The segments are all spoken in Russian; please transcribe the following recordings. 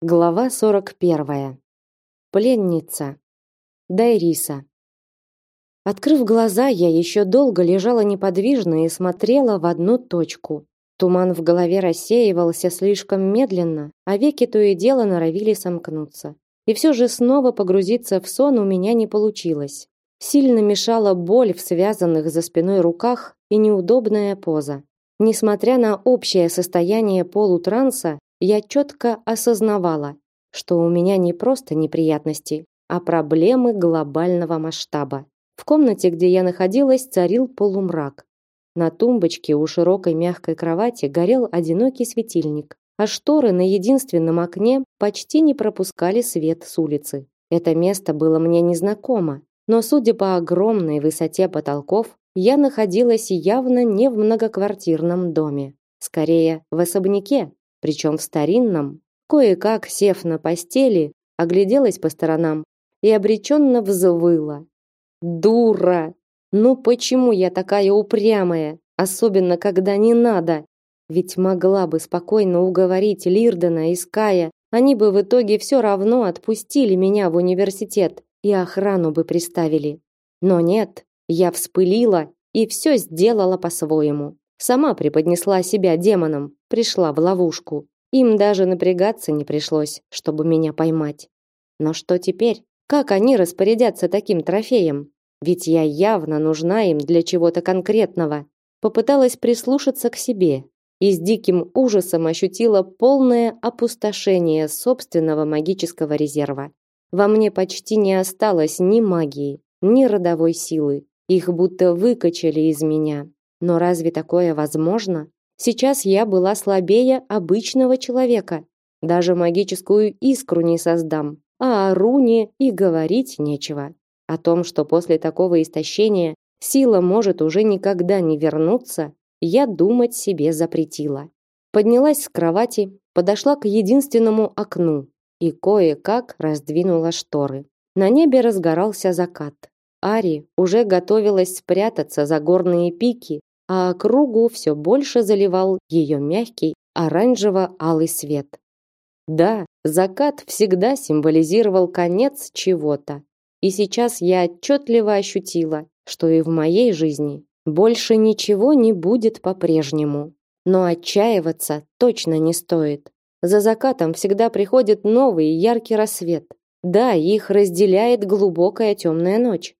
Глава 41. Пленница. Дайриса. Открыв глаза, я еще долго лежала неподвижно и смотрела в одну точку. Туман в голове рассеивался слишком медленно, а веки то и дело норовили сомкнуться. И все же снова погрузиться в сон у меня не получилось. Сильно мешала боль в связанных за спиной руках и неудобная поза. Несмотря на общее состояние полутранса, я четко осознавала, что у меня не просто неприятности, а проблемы глобального масштаба. В комнате, где я находилась, царил полумрак. На тумбочке у широкой мягкой кровати горел одинокий светильник, а шторы на единственном окне почти не пропускали свет с улицы. Это место было мне незнакомо, но судя по огромной высоте потолков, я находилась явно не в многоквартирном доме, скорее в особняке, причем в старинном. Кое-как, сев на постели, огляделась по сторонам и обреченно взвыла. Дура! Ну почему я такая упрямая, особенно когда не надо? Ведь могла бы спокойно уговорить Лирдена и Ская, они бы в итоге все равно отпустили меня в университет и охрану бы приставили. Но нет, я вспылила и все сделала по-своему. Сама преподнесла себя демонам, пришла в ловушку. Им даже напрягаться не пришлось, чтобы меня поймать. Но что теперь? Как они распорядятся таким трофеем? Ведь я явно нужна им для чего-то конкретного. Попыталась прислушаться к себе и с диким ужасом ощутила полное опустошение собственного магического резерва. Во мне почти не осталось ни магии, ни родовой силы. Их будто выкачали из меня. Но разве такое возможно? Сейчас я была слабее обычного человека. Даже магическую искру не создам. А о руне и говорить нечего. О том, что после такого истощения сила может уже никогда не вернуться, я думать себе запретила. Поднялась с кровати, подошла к единственному окну и кое-как раздвинула шторы. На небе разгорался закат. Ари уже готовилась спрятаться за горные пики, а округу все больше заливал ее мягкий оранжево-алый свет. Да, закат всегда символизировал конец чего-то. И сейчас я отчетливо ощутила, что и в моей жизни больше ничего не будет по-прежнему. Но отчаиваться точно не стоит. За закатом всегда приходит новый яркий рассвет. Да, их разделяет глубокая темная ночь.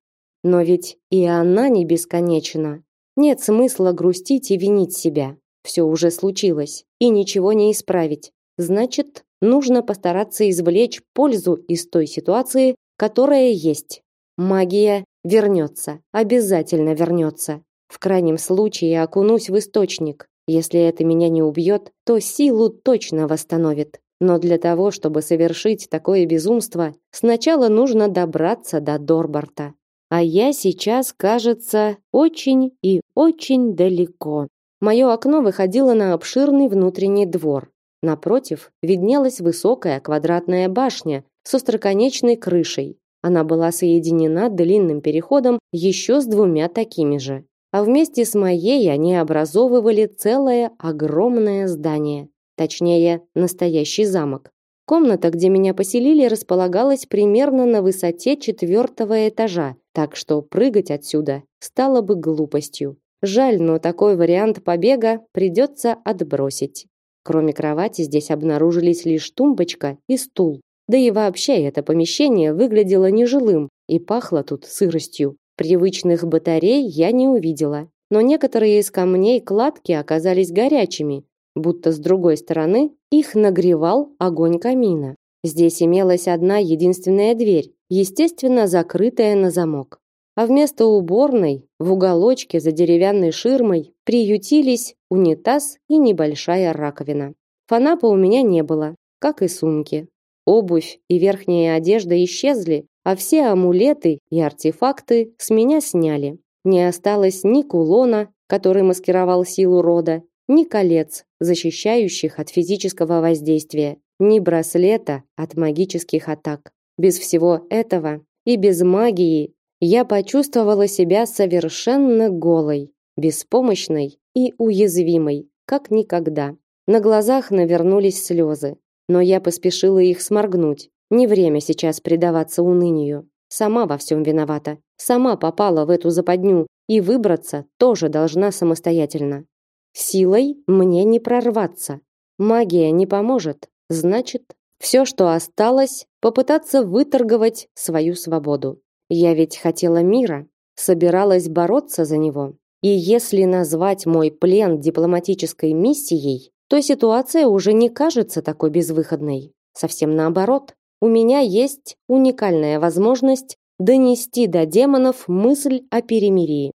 Но ведь и она не бесконечна. Нет смысла грустить и винить себя. Все уже случилось, и ничего не исправить. Значит, нужно постараться извлечь пользу из той ситуации, которая есть. Магия вернется, обязательно вернется. В крайнем случае окунусь в источник. Если это меня не убьет, то силу точно восстановит. Но для того, чтобы совершить такое безумство, сначала нужно добраться до Дорбарта. А я сейчас, кажется, очень и очень далеко. Мое окно выходило на обширный внутренний двор. Напротив виднелась высокая квадратная башня с остроконечной крышей. Она была соединена длинным переходом еще с двумя такими же. А вместе с моей они образовывали целое огромное здание, точнее, настоящий замок. Комната, где меня поселили, располагалась примерно на высоте четвертого этажа, так что прыгать отсюда стало бы глупостью. Жаль, но такой вариант побега придется отбросить. Кроме кровати здесь обнаружились лишь тумбочка и стул. Да и вообще это помещение выглядело нежилым и пахло тут сыростью. Привычных батарей я не увидела, но некоторые из камней кладки оказались горячими, будто с другой стороны их нагревал огонь камина. Здесь имелась одна единственная дверь, естественно, закрытая на замок. А вместо уборной, в уголочке за деревянной ширмой, приютились унитаз и небольшая раковина. Фанапа у меня не было, как и сумки. Обувь и верхняя одежда исчезли, а все амулеты и артефакты с меня сняли. Не осталось ни кулона, который маскировал силу рода, ни колец, защищающих от физического воздействия, ни браслета от магических атак. Без всего этого и без магии я почувствовала себя совершенно голой, беспомощной и уязвимой, как никогда. На глазах навернулись слезы. но я поспешила их сморгнуть. Не время сейчас предаваться унынию. Сама во всем виновата. Сама попала в эту западню и выбраться тоже должна самостоятельно. Силой мне не прорваться. Магия не поможет. Значит, все, что осталось, попытаться выторговать свою свободу. Я ведь хотела мира, собиралась бороться за него. И если назвать мой плен дипломатической миссией, то ситуация уже не кажется такой безвыходной. Совсем наоборот. У меня есть уникальная возможность донести до демонов мысль о перемирии.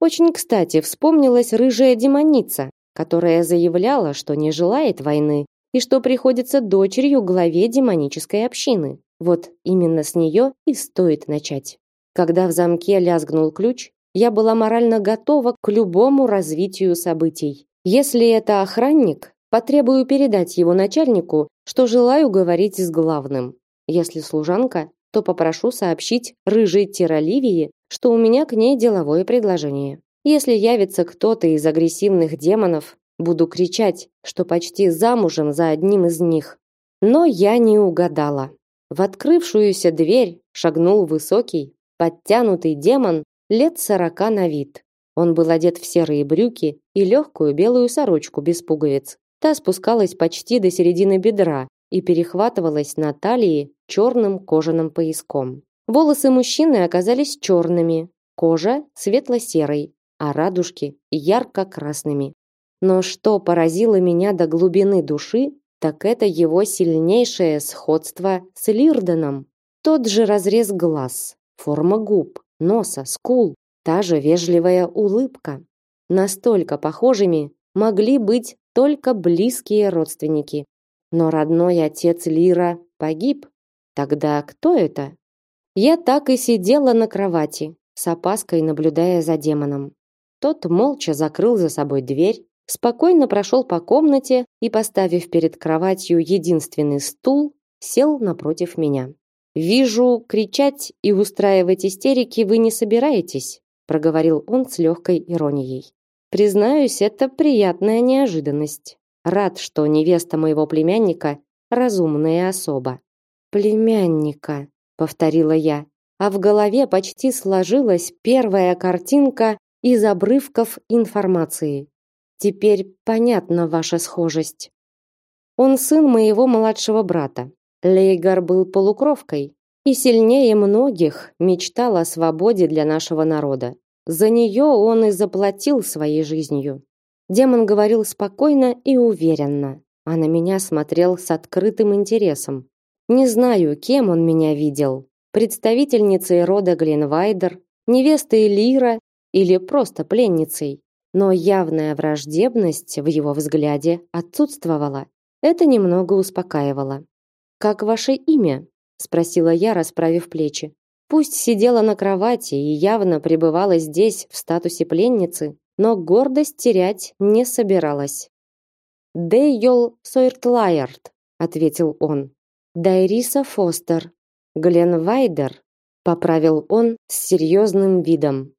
Очень кстати вспомнилась рыжая демоница, которая заявляла, что не желает войны и что приходится дочерью главе демонической общины. Вот именно с нее и стоит начать. Когда в замке лязгнул ключ, я была морально готова к любому развитию событий. Если это охранник, потребую передать его начальнику, что желаю говорить с главным. Если служанка, то попрошу сообщить рыжей Тираливии, что у меня к ней деловое предложение. Если явится кто-то из агрессивных демонов, буду кричать, что почти замужем за одним из них. Но я не угадала. В открывшуюся дверь шагнул высокий, подтянутый демон лет сорока на вид. Он был одет в серые брюки и легкую белую сорочку без пуговиц. Та спускалась почти до середины бедра и перехватывалась на талии черным кожаным пояском. Волосы мужчины оказались черными, кожа светло-серой, а радужки ярко-красными. Но что поразило меня до глубины души, так это его сильнейшее сходство с Лирденом. Тот же разрез глаз, форма губ, носа, скул, та же вежливая улыбка. Настолько похожими могли быть только близкие родственники. Но родной отец Лира погиб. Тогда кто это? Я так и сидела на кровати, с опаской наблюдая за демоном. Тот молча закрыл за собой дверь, спокойно прошел по комнате и, поставив перед кроватью единственный стул, сел напротив меня. Вижу, кричать и устраивать истерики вы не собираетесь, проговорил он с легкой иронией. Признаюсь, это приятная неожиданность. Рад, что невеста моего племянника разумная особа. Племянника, повторила я, а в голове почти сложилась первая картинка из обрывков информации. Теперь понятна ваша схожесть. Он сын моего младшего брата. Лейгар был полукровкой и сильнее многих мечтал о свободе для нашего народа. За нее он и заплатил своей жизнью. Демон говорил спокойно и уверенно, а на меня смотрел с открытым интересом. Не знаю, кем он меня видел: представительницей рода Гленвайдер, невестой Лира или просто пленницей. Но явная враждебность в его взгляде отсутствовала. Это немного успокаивало. Как ваше имя? спросила я, расправив плечи. Пусть сидела на кровати и явно пребывала здесь в статусе пленницы, но гордость терять не собиралась. Дейол Сойртлайерт, ответил он. Дайриса Фостер. Глен Вайдер, поправил он с серьезным видом.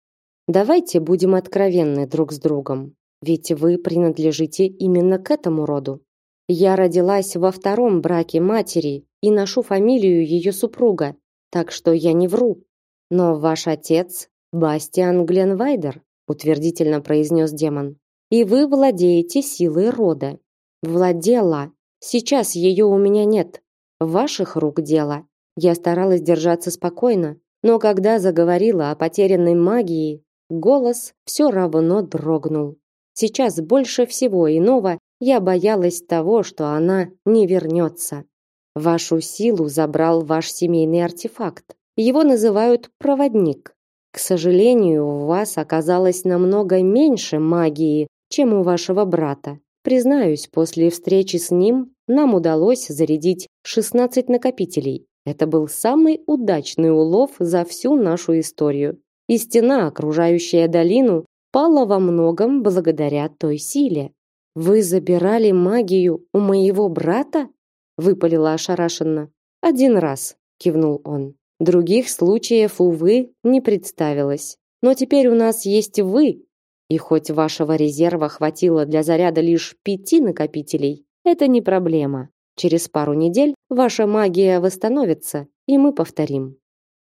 Давайте будем откровенны друг с другом, ведь вы принадлежите именно к этому роду. Я родилась во втором браке матери и ношу фамилию ее супруга, так что я не вру. Но ваш отец Бастиан Гленвайдер, утвердительно произнес демон. И вы владеете силой рода. Владела. Сейчас ее у меня нет. Ваших рук дело. Я старалась держаться спокойно, но когда заговорила о потерянной магии, голос все равно дрогнул. Сейчас больше всего иного я боялась того, что она не вернется. Вашу силу забрал ваш семейный артефакт. Его называют проводник. К сожалению, у вас оказалось намного меньше магии, чем у вашего брата. Признаюсь, после встречи с ним нам удалось зарядить 16 накопителей. Это был самый удачный улов за всю нашу историю. И стена, окружающая долину, пала во многом благодаря той силе. Вы забирали магию у моего брата? выпалила ошарашенно. Один раз, кивнул он. Других случаев увы не представилось. Но теперь у нас есть вы, и хоть вашего резерва хватило для заряда лишь пяти накопителей, это не проблема. Через пару недель ваша магия восстановится, и мы повторим.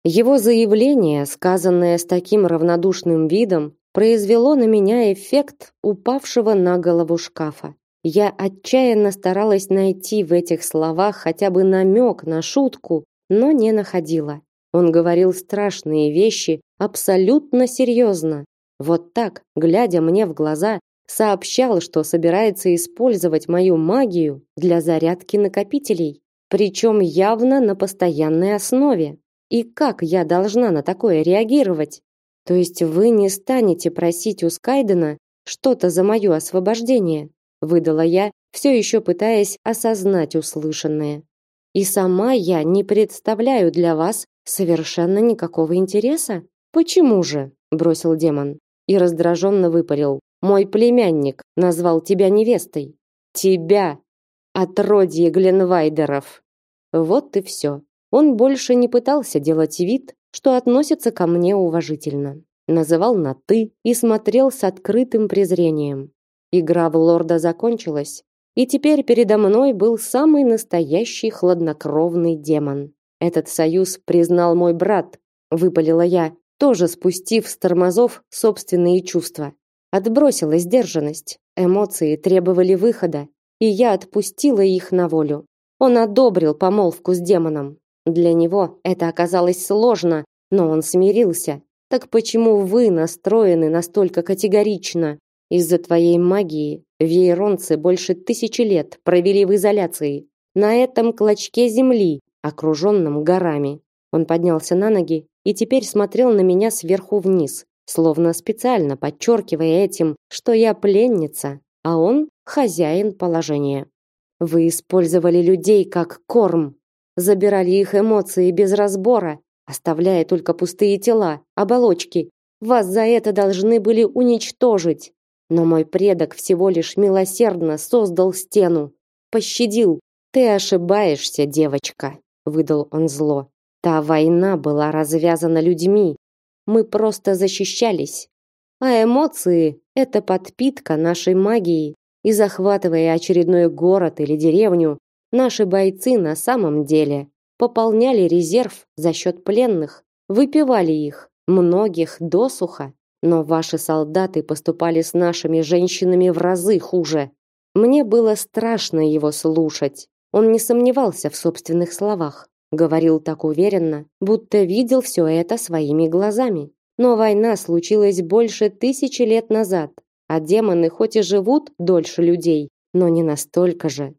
Его заявление, сказанное с таким равнодушным видом, произвело на меня эффект упавшего на голову шкафа. Я отчаянно старалась найти в этих словах хотя бы намек на шутку, но не находила. Он говорил страшные вещи абсолютно серьезно. Вот так, глядя мне в глаза, сообщал, что собирается использовать мою магию для зарядки накопителей, причем явно на постоянной основе. И как я должна на такое реагировать? То есть вы не станете просить у Скайдена что-то за мое освобождение? Выдала я, все еще пытаясь осознать услышанное. И сама я не представляю для вас совершенно никакого интереса. Почему же? Бросил демон и раздраженно выпалил. Мой племянник назвал тебя невестой. Тебя, отродье Гленвайдеров. Вот и все. Он больше не пытался делать вид, что относится ко мне уважительно. Называл на «ты» и смотрел с открытым презрением. Игра в лорда закончилась, и теперь передо мной был самый настоящий хладнокровный демон. Этот союз признал мой брат, выпалила я, тоже спустив с тормозов собственные чувства. Отбросила сдержанность, эмоции требовали выхода, и я отпустила их на волю. Он одобрил помолвку с демоном, для него это оказалось сложно, но он смирился. Так почему вы настроены настолько категорично? Из-за твоей магии вейронцы больше тысячи лет провели в изоляции, на этом клочке земли, окруженном горами. Он поднялся на ноги и теперь смотрел на меня сверху вниз, словно специально подчеркивая этим, что я пленница, а он хозяин положения. Вы использовали людей как корм, забирали их эмоции без разбора, оставляя только пустые тела, оболочки. Вас за это должны были уничтожить. Но мой предок всего лишь милосердно создал стену, пощадил. Ты ошибаешься, девочка, выдал он зло. Та война была развязана людьми. Мы просто защищались. А эмоции это подпитка нашей магии. И захватывая очередной город или деревню, Наши бойцы на самом деле пополняли резерв за счет пленных, выпивали их, многих досуха, но ваши солдаты поступали с нашими женщинами в разы хуже. Мне было страшно его слушать. Он не сомневался в собственных словах, говорил так уверенно, будто видел все это своими глазами. Но война случилась больше тысячи лет назад, а демоны хоть и живут дольше людей, но не настолько же.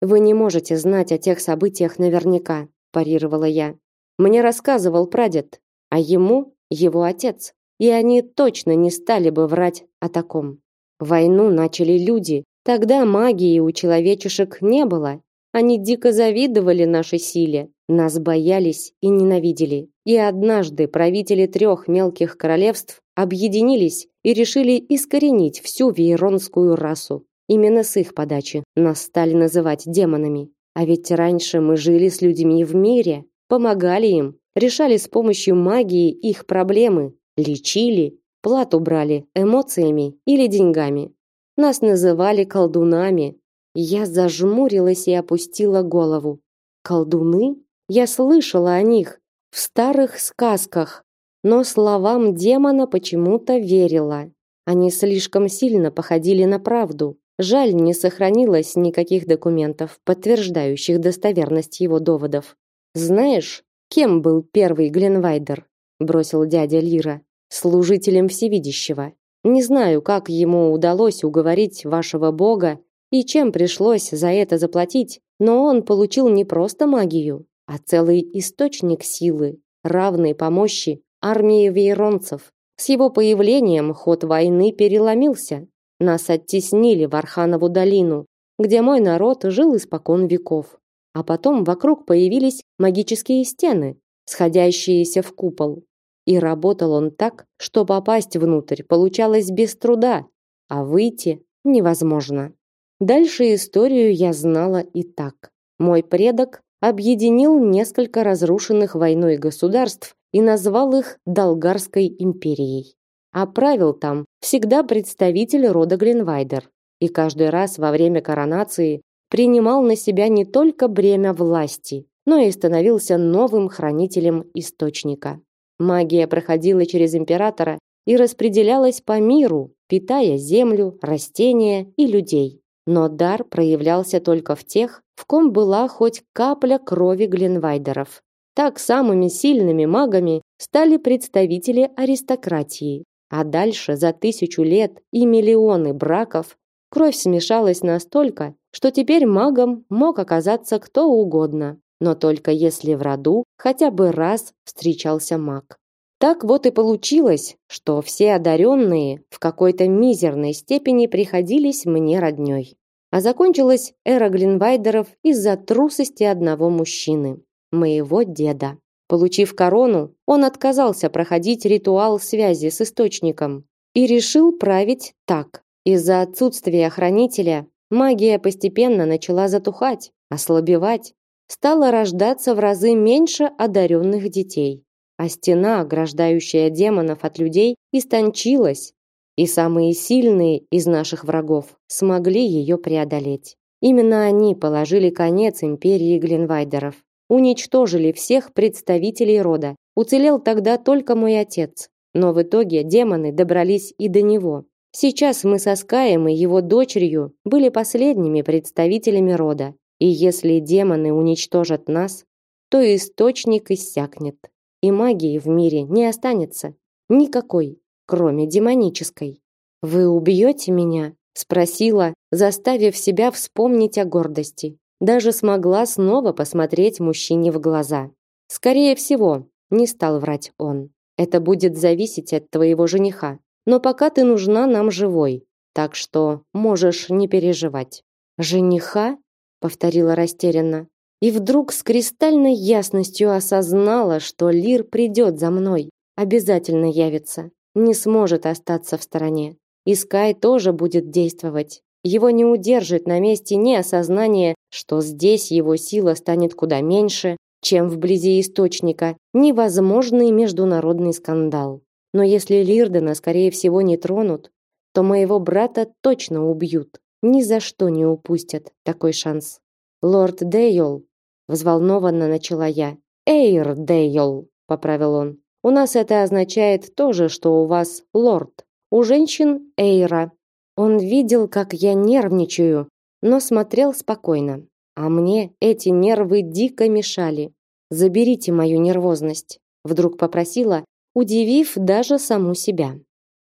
Вы не можете знать о тех событиях наверняка, парировала я. Мне рассказывал прадед, а ему его отец. И они точно не стали бы врать о таком. Войну начали люди. Тогда магии у человечешек не было. Они дико завидовали нашей силе, нас боялись и ненавидели. И однажды правители трех мелких королевств объединились и решили искоренить всю вейронскую расу. Именно с их подачи нас стали называть демонами. А ведь раньше мы жили с людьми в мире, помогали им, решали с помощью магии их проблемы, лечили, плату брали эмоциями или деньгами. Нас называли колдунами. Я зажмурилась и опустила голову. Колдуны? Я слышала о них в старых сказках, но словам демона почему-то верила. Они слишком сильно походили на правду. Жаль, не сохранилось никаких документов, подтверждающих достоверность его доводов. Знаешь, кем был первый Гленвайдер? бросил дядя Лира. Служителем всевидящего. Не знаю, как ему удалось уговорить вашего бога и чем пришлось за это заплатить, но он получил не просто магию, а целый источник силы, равный по мощи армии вейронцев. С его появлением ход войны переломился. Нас оттеснили в Арханову долину, где мой народ жил испокон веков. А потом вокруг появились магические стены, сходящиеся в купол. И работал он так, что попасть внутрь получалось без труда, а выйти невозможно. Дальше историю я знала и так. Мой предок объединил несколько разрушенных войной государств и назвал их Долгарской империей а правил там всегда представитель рода Гленвайдер. И каждый раз во время коронации принимал на себя не только бремя власти, но и становился новым хранителем источника. Магия проходила через императора и распределялась по миру, питая землю, растения и людей. Но дар проявлялся только в тех, в ком была хоть капля крови Гленвайдеров. Так самыми сильными магами стали представители аристократии. А дальше за тысячу лет и миллионы браков кровь смешалась настолько, что теперь магом мог оказаться кто угодно, но только если в роду хотя бы раз встречался маг. Так вот и получилось, что все одаренные в какой-то мизерной степени приходились мне роднёй. А закончилась эра Глинвайдеров из-за трусости одного мужчины, моего деда. Получив корону, он отказался проходить ритуал связи с источником и решил править так. Из-за отсутствия хранителя магия постепенно начала затухать, ослабевать, стало рождаться в разы меньше одаренных детей а стена, ограждающая демонов от людей, истончилась, и самые сильные из наших врагов смогли ее преодолеть. Именно они положили конец империи Гленвайдеров, уничтожили всех представителей рода. Уцелел тогда только мой отец, но в итоге демоны добрались и до него. Сейчас мы со Скаем и его дочерью были последними представителями рода, и если демоны уничтожат нас, то источник иссякнет и магии в мире не останется. Никакой, кроме демонической. «Вы убьете меня?» – спросила, заставив себя вспомнить о гордости. Даже смогла снова посмотреть мужчине в глаза. «Скорее всего», – не стал врать он. «Это будет зависеть от твоего жениха. Но пока ты нужна нам живой, так что можешь не переживать». «Жениха?» – повторила растерянно и вдруг с кристальной ясностью осознала, что Лир придет за мной, обязательно явится, не сможет остаться в стороне. И Скай тоже будет действовать. Его не удержит на месте ни осознание, что здесь его сила станет куда меньше, чем вблизи источника, ни возможный международный скандал. Но если Лирдена, скорее всего, не тронут, то моего брата точно убьют. Ни за что не упустят такой шанс. Лорд Дейол, взволнованно начала я. Эйр Дейол, поправил он. У нас это означает то же, что у вас лорд. У женщин Эйра. Он видел, как я нервничаю, но смотрел спокойно. А мне эти нервы дико мешали. Заберите мою нервозность, вдруг попросила, удивив даже саму себя.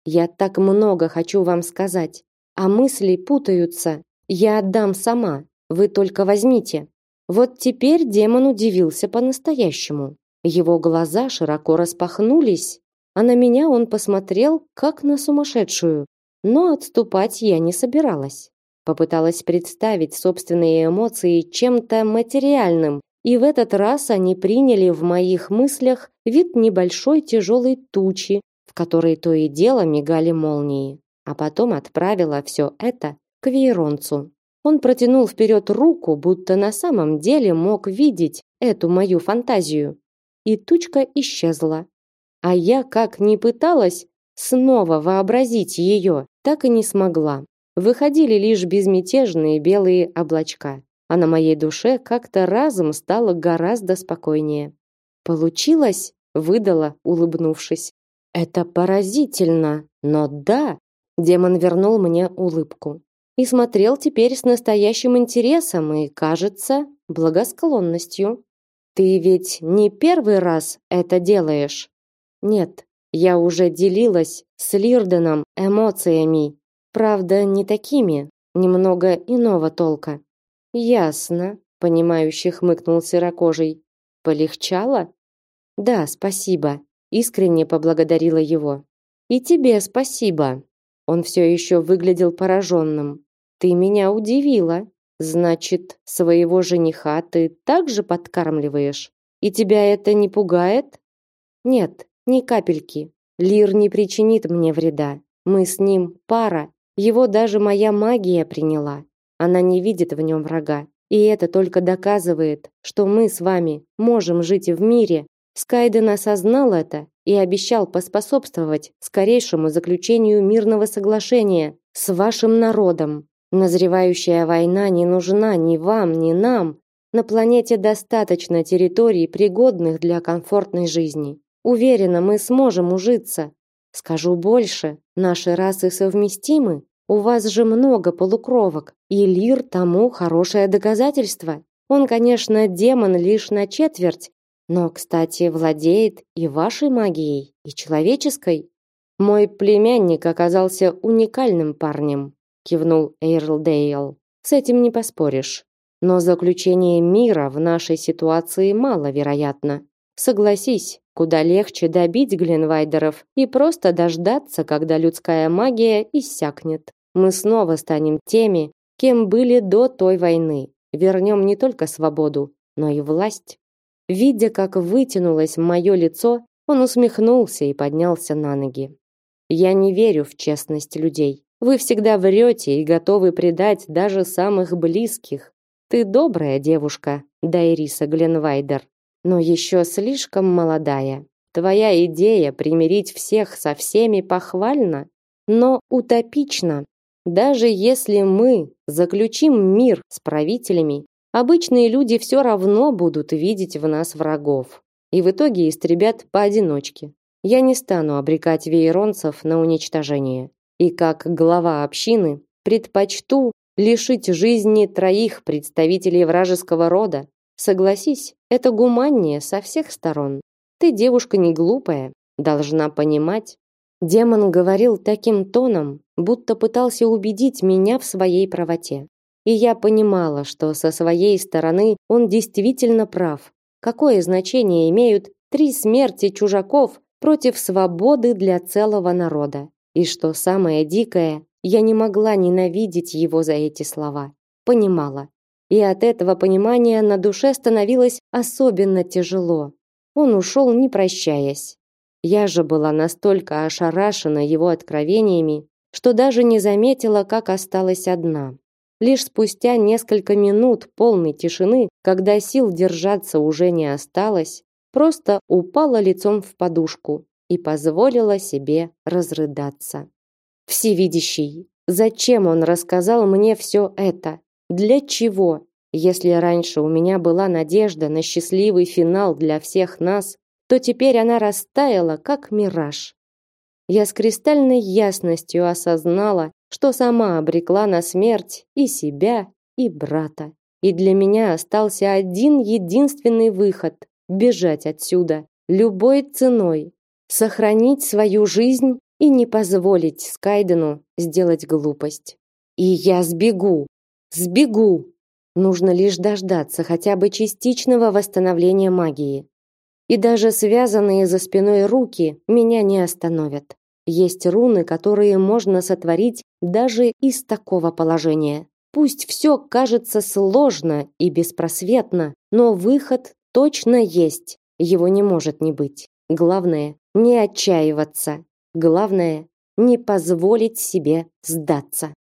Я так много хочу вам сказать, а мысли путаются. Я отдам сама. Вы только возьмите. Вот теперь демон удивился по-настоящему. Его глаза широко распахнулись, а на меня он посмотрел как на сумасшедшую. Но отступать я не собиралась. Попыталась представить собственные эмоции чем-то материальным, и в этот раз они приняли в моих мыслях вид небольшой тяжелой тучи, в которой то и дело мигали молнии. А потом отправила все это к Вейронцу. Он протянул вперед руку, будто на самом деле мог видеть эту мою фантазию. И тучка исчезла. А я, как ни пыталась снова вообразить ее, так и не смогла. Выходили лишь безмятежные белые облачка, а на моей душе как-то разом стало гораздо спокойнее. Получилось, выдала, улыбнувшись. Это поразительно, но да, демон вернул мне улыбку и смотрел теперь с настоящим интересом и, кажется, благосклонностью. Ты ведь не первый раз это делаешь? Нет, я уже делилась с Лирденом эмоциями, правда, не такими, немного иного толка. Ясно, понимающе хмыкнул серокожий. Полегчало? Да, спасибо, искренне поблагодарила его. И тебе спасибо. Он все еще выглядел пораженным. Ты меня удивила. Значит, своего жениха ты также подкармливаешь? И тебя это не пугает? Нет, ни капельки. Лир не причинит мне вреда. Мы с ним пара. Его даже моя магия приняла. Она не видит в нем врага. И это только доказывает, что мы с вами можем жить в мире. Скайден осознал это и обещал поспособствовать скорейшему заключению мирного соглашения с вашим народом. Назревающая война не нужна ни вам, ни нам. На планете достаточно территорий, пригодных для комфортной жизни. Уверена, мы сможем ужиться. Скажу больше, наши расы совместимы. У вас же много полукровок, и Лир тому хорошее доказательство. Он, конечно, демон лишь на четверть, но, кстати, владеет и вашей магией, и человеческой. Мой племянник оказался уникальным парнем, кивнул Эйрлдейл. С этим не поспоришь. Но заключение мира в нашей ситуации маловероятно. Согласись, куда легче добить Гленвайдеров и просто дождаться, когда людская магия иссякнет. Мы снова станем теми, кем были до той войны. Вернем не только свободу, но и власть. Видя, как вытянулось мое лицо, он усмехнулся и поднялся на ноги. Я не верю в честность людей. Вы всегда врете и готовы предать даже самых близких. Ты добрая девушка, Дайриса Гленвайдер, но еще слишком молодая. Твоя идея примирить всех со всеми похвальна, но утопична. Даже если мы заключим мир с правителями, обычные люди все равно будут видеть в нас врагов и в итоге истребят поодиночке. Я не стану обрекать вейронцев на уничтожение. И как глава общины предпочту лишить жизни троих представителей вражеского рода. Согласись, это гуманнее со всех сторон. Ты девушка не глупая, должна понимать, Демон говорил таким тоном, будто пытался убедить меня в своей правоте. И я понимала, что со своей стороны он действительно прав. Какое значение имеют три смерти чужаков против свободы для целого народа? И что самое дикое, я не могла ненавидеть его за эти слова. Понимала. И от этого понимания на душе становилось особенно тяжело. Он ушел, не прощаясь. Я же была настолько ошарашена его откровениями, что даже не заметила, как осталась одна. Лишь спустя несколько минут полной тишины, когда сил держаться уже не осталось, просто упала лицом в подушку и позволила себе разрыдаться. Всевидящий, зачем он рассказал мне все это? Для чего? Если раньше у меня была надежда на счастливый финал для всех нас, то теперь она растаяла, как мираж. Я с кристальной ясностью осознала, что сама обрекла на смерть и себя, и брата. И для меня остался один единственный выход бежать отсюда любой ценой, сохранить свою жизнь и не позволить Скайдену сделать глупость. И я сбегу. Сбегу. Нужно лишь дождаться хотя бы частичного восстановления магии и даже связанные за спиной руки меня не остановят. Есть руны, которые можно сотворить даже из такого положения. Пусть все кажется сложно и беспросветно, но выход точно есть. Его не может не быть. Главное не отчаиваться. Главное не позволить себе сдаться.